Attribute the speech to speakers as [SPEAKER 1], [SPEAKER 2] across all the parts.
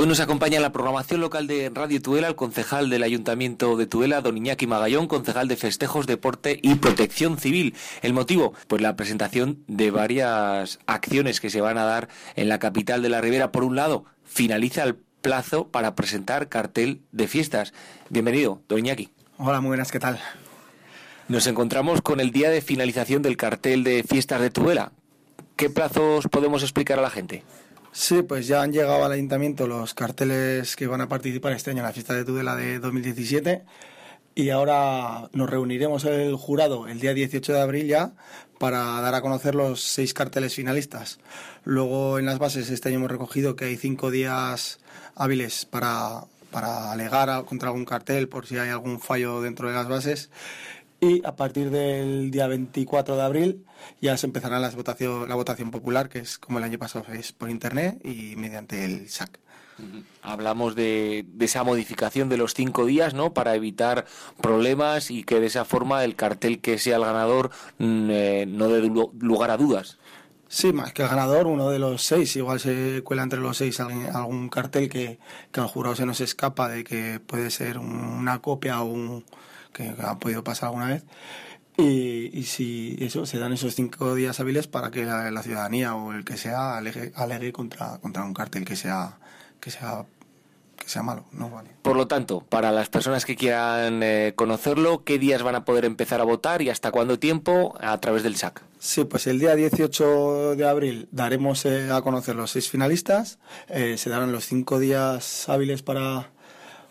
[SPEAKER 1] Hoy nos acompaña en la programación local de Radio Tudela el concejal del Ayuntamiento de Tudela, don Iñaki Magallón, concejal de Festejos, Deporte y Protección Civil. El motivo, pues la presentación de varias acciones que se van a dar en la capital de la Ribera. Por un lado, finaliza el plazo para presentar cartel de fiestas. Bienvenido, don Iñaki.
[SPEAKER 2] Hola, muy buenas, ¿qué tal?
[SPEAKER 1] Nos encontramos con el día de finalización del cartel de fiestas de Tudela. ¿Qué plazos podemos explicar a la gente?
[SPEAKER 2] Sí, pues ya han llegado al ayuntamiento los carteles que van a participar este año en la fiesta de Tudela de 2017 y ahora nos reuniremos el jurado el día 18 de abril ya para dar a conocer los seis carteles finalistas. Luego en las bases este año hemos recogido que hay cinco días hábiles para, para alegar contra algún cartel por si hay algún fallo dentro de las bases y a partir del día 24 de abril ya se empezará la votación, la votación popular, que es como el año pasado, es por internet y mediante el SAC.
[SPEAKER 1] Hablamos de, esa modificación de los cinco días, ¿no? Para evitar problemas y que de esa forma el cartel que sea el ganador mm, eh, no dé lugar a dudas.
[SPEAKER 2] Sí, más que el ganador, uno de los seis. Igual se cuela entre los seis algún cartel que, que al jurado se nos escapa de que puede ser una copia o un, que ha podido pasar alguna vez. Y, si eso, se dan esos cinco días hábiles para que la, ciudadanía o el que sea alegue, alegue contra, contra un cartel que sea, que sea que sea malo, no vale.
[SPEAKER 1] Por lo tanto, para las personas que quieran eh, conocerlo, ¿qué días van a poder empezar a votar y hasta cuándo tiempo a través del SAC?
[SPEAKER 2] Sí, pues el día 18 de abril daremos eh, a conocer los seis finalistas, eh, se darán los cinco días hábiles para,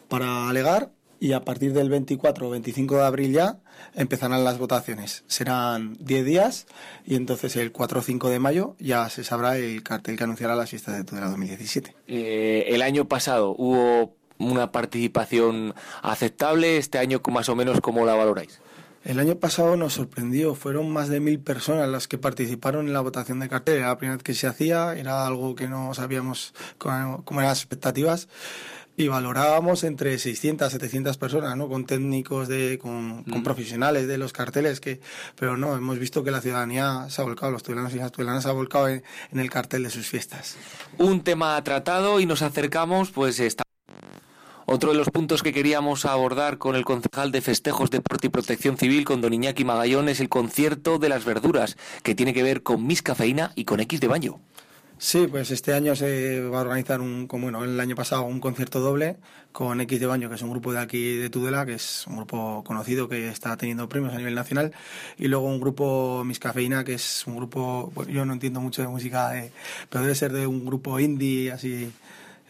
[SPEAKER 2] para alegar y a partir del 24 o 25 de abril ya empezarán las votaciones. Serán 10 días y entonces el 4 o 5 de mayo ya se sabrá el cartel que anunciará las fiestas de Tudela 2017.
[SPEAKER 1] Eh, el año pasado hubo una participación aceptable, este año más o menos cómo la valoráis.
[SPEAKER 2] El año pasado nos sorprendió, fueron más de mil personas las que participaron en la votación de cartel. Era la primera vez que se hacía, era algo que no sabíamos cómo, cómo eran las expectativas y valorábamos entre 600 a 700 personas, ¿no? Con técnicos, de, con, mm. profesionales de los carteles, que, pero no, hemos visto que la ciudadanía se ha volcado, los tuvelanos y las tuvelanas se ha volcado en, el cartel de sus fiestas.
[SPEAKER 1] Un tema tratado y nos acercamos, pues está. Otro de los puntos que queríamos abordar con el concejal de Festejos, Deporte y Protección Civil, con Don Iñaki Magallón, es el concierto de las verduras, que tiene que ver con Miss Cafeína y con X de Baño.
[SPEAKER 2] Sí, pues este año se va a organizar un, como bueno, el año pasado un concierto doble con X de Baño, que es un grupo de aquí de Tudela, que es un grupo conocido que está teniendo premios a nivel nacional, y luego un grupo Mis Cafeína, que es un grupo, yo no entiendo mucho de música, pero debe ser de un grupo indie, así,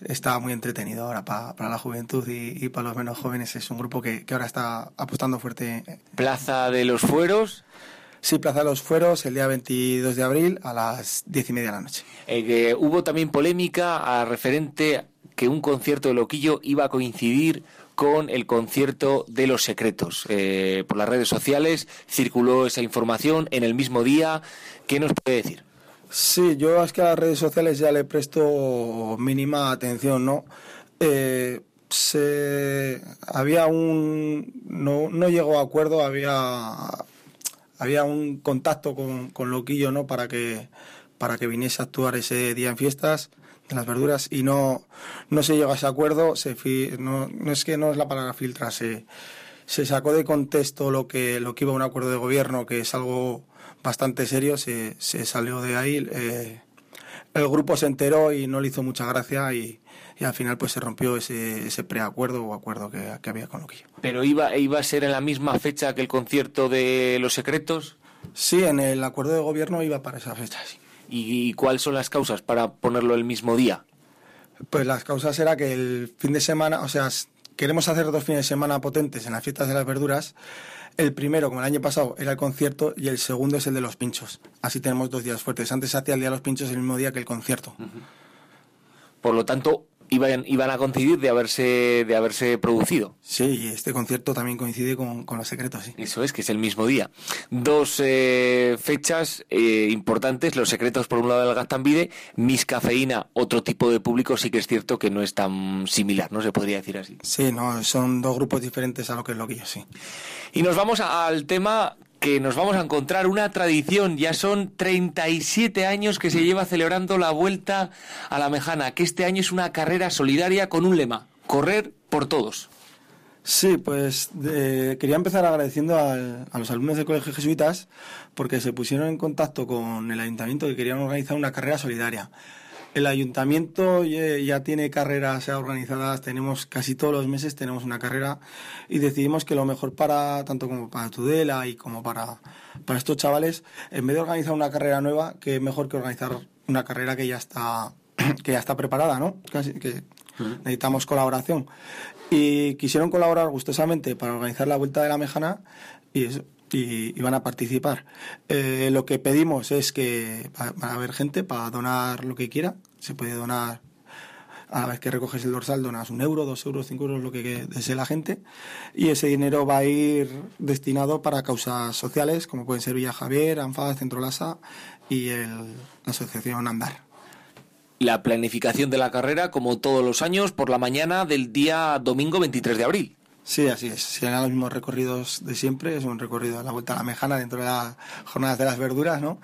[SPEAKER 2] está muy entretenido ahora para, la juventud y, para los menos jóvenes, es un grupo que, que ahora está apostando fuerte.
[SPEAKER 1] Plaza de los Fueros.
[SPEAKER 2] Sí, Plaza de los Fueros, el día 22 de abril a las diez y media de la noche.
[SPEAKER 1] Eh, hubo también polémica a referente que un concierto de Loquillo iba a coincidir con el concierto de los secretos. Eh, por las redes sociales circuló esa información en el mismo día. ¿Qué nos puede decir?
[SPEAKER 2] Sí, yo es que a las redes sociales ya le presto mínima atención, ¿no? Eh, se, había un... No, no llegó a acuerdo, había había un contacto con, con Loquillo, ¿no? Para que, para que viniese a actuar ese día en fiestas de las verduras y no, no se llegó a ese acuerdo, se no, no es que no es la palabra filtra, se, se sacó de contexto lo que, lo que iba a un acuerdo de gobierno, que es algo bastante serio, se, se salió de ahí. Eh, el grupo se enteró y no le hizo mucha gracia y, y al final pues se rompió ese, ese preacuerdo o acuerdo que, había con Loquillo.
[SPEAKER 1] ¿Pero iba, iba a ser en la misma fecha que el concierto de Los Secretos?
[SPEAKER 2] Sí, en el acuerdo de gobierno iba para esa fecha, sí.
[SPEAKER 1] ¿Y, cuáles son las causas para ponerlo el mismo día?
[SPEAKER 2] Pues las causas era que el fin de semana, o sea, queremos hacer dos fines de semana potentes en las fiestas de las verduras. El primero, como el año pasado, era el concierto y el segundo es el de los pinchos. Así tenemos dos días fuertes. Antes se hacía el día de los pinchos el mismo día que el concierto.
[SPEAKER 1] Por lo tanto, iban, iban a coincidir de haberse, de haberse producido.
[SPEAKER 2] Sí, y este concierto también coincide con, con los secretos, sí.
[SPEAKER 1] Eso es, que es el mismo día. Dos eh, fechas eh, importantes, los secretos por un lado del Gastambide, Miss Cafeína, otro tipo de público, sí que es cierto que no es tan similar, ¿no? Se podría decir así.
[SPEAKER 2] Sí, no, son dos grupos diferentes a lo que es lo que yo sí.
[SPEAKER 1] Y nos vamos al tema que nos vamos a encontrar una tradición. Ya son 37 años que se lleva celebrando la vuelta a la Mejana, que este año es una carrera solidaria con un lema, correr por todos.
[SPEAKER 2] Sí, pues quería empezar agradeciendo a los alumnos del Colegio Jesuitas porque se pusieron en contacto con el ayuntamiento y querían organizar una carrera solidaria. El ayuntamiento ya tiene carreras organizadas, tenemos casi todos los meses tenemos una carrera y decidimos que lo mejor para tanto como para Tudela y como para, para estos chavales, en vez de organizar una carrera nueva, que es mejor que organizar una carrera que ya está que ya está preparada, ¿no? Casi que necesitamos colaboración. Y quisieron colaborar gustosamente para organizar la vuelta de la Mejana y eso, y, van a participar. Eh, lo que pedimos es que va, a haber gente para donar lo que quiera. Se puede donar a la vez que recoges el dorsal, donas un euro, dos euros, cinco euros, lo que desee la gente. Y ese dinero va a ir destinado para causas sociales, como pueden ser Villa Javier, ANFA, Centro Lasa y el, la Asociación Andar.
[SPEAKER 1] La planificación de la carrera, como todos los años, por la mañana del día domingo 23 de abril.
[SPEAKER 2] Sí, así es. Serán los mismos recorridos de siempre. Es un recorrido a la vuelta a la mejana dentro de las jornadas de las verduras, ¿no?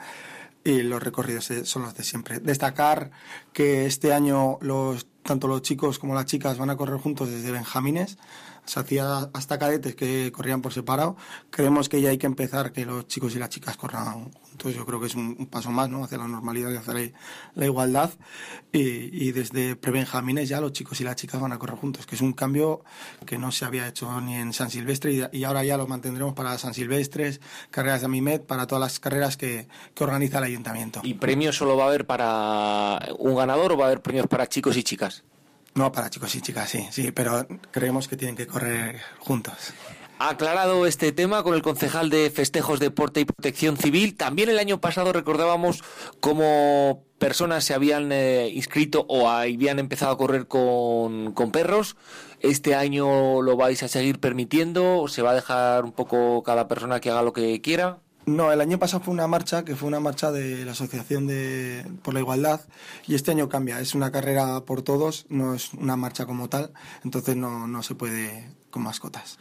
[SPEAKER 2] Y los recorridos son los de siempre. Destacar que este año los, tanto los chicos como las chicas van a correr juntos desde Benjamines se hacía hasta cadetes que corrían por separado. Creemos que ya hay que empezar que los chicos y las chicas corran juntos. Yo creo que es un, paso más, ¿no? Hacia la normalidad y hacia la, igualdad. Y, desde prebenjamines ya los chicos y las chicas van a correr juntos, que es un cambio que no se había hecho ni en San Silvestre y, ahora ya lo mantendremos para San Silvestres, carreras de Amimet, para todas las carreras que, que organiza el ayuntamiento.
[SPEAKER 1] ¿Y premios solo va a haber para un ganador o va a haber premios para chicos y chicas?
[SPEAKER 2] No, para chicos y chicas, sí, sí, pero creemos que tienen que correr juntos.
[SPEAKER 1] Aclarado este tema con el concejal de Festejos, Deporte y Protección Civil. También el año pasado recordábamos cómo personas se habían eh, inscrito o habían empezado a correr con, con, perros. Este año lo vais a seguir permitiendo. ¿Se va a dejar un poco cada persona que haga lo que quiera?
[SPEAKER 2] No, el año pasado fue una marcha que fue una marcha de la Asociación de, por la Igualdad y este año cambia. Es una carrera por todos, no es una marcha como tal, entonces no, no se puede con mascotas.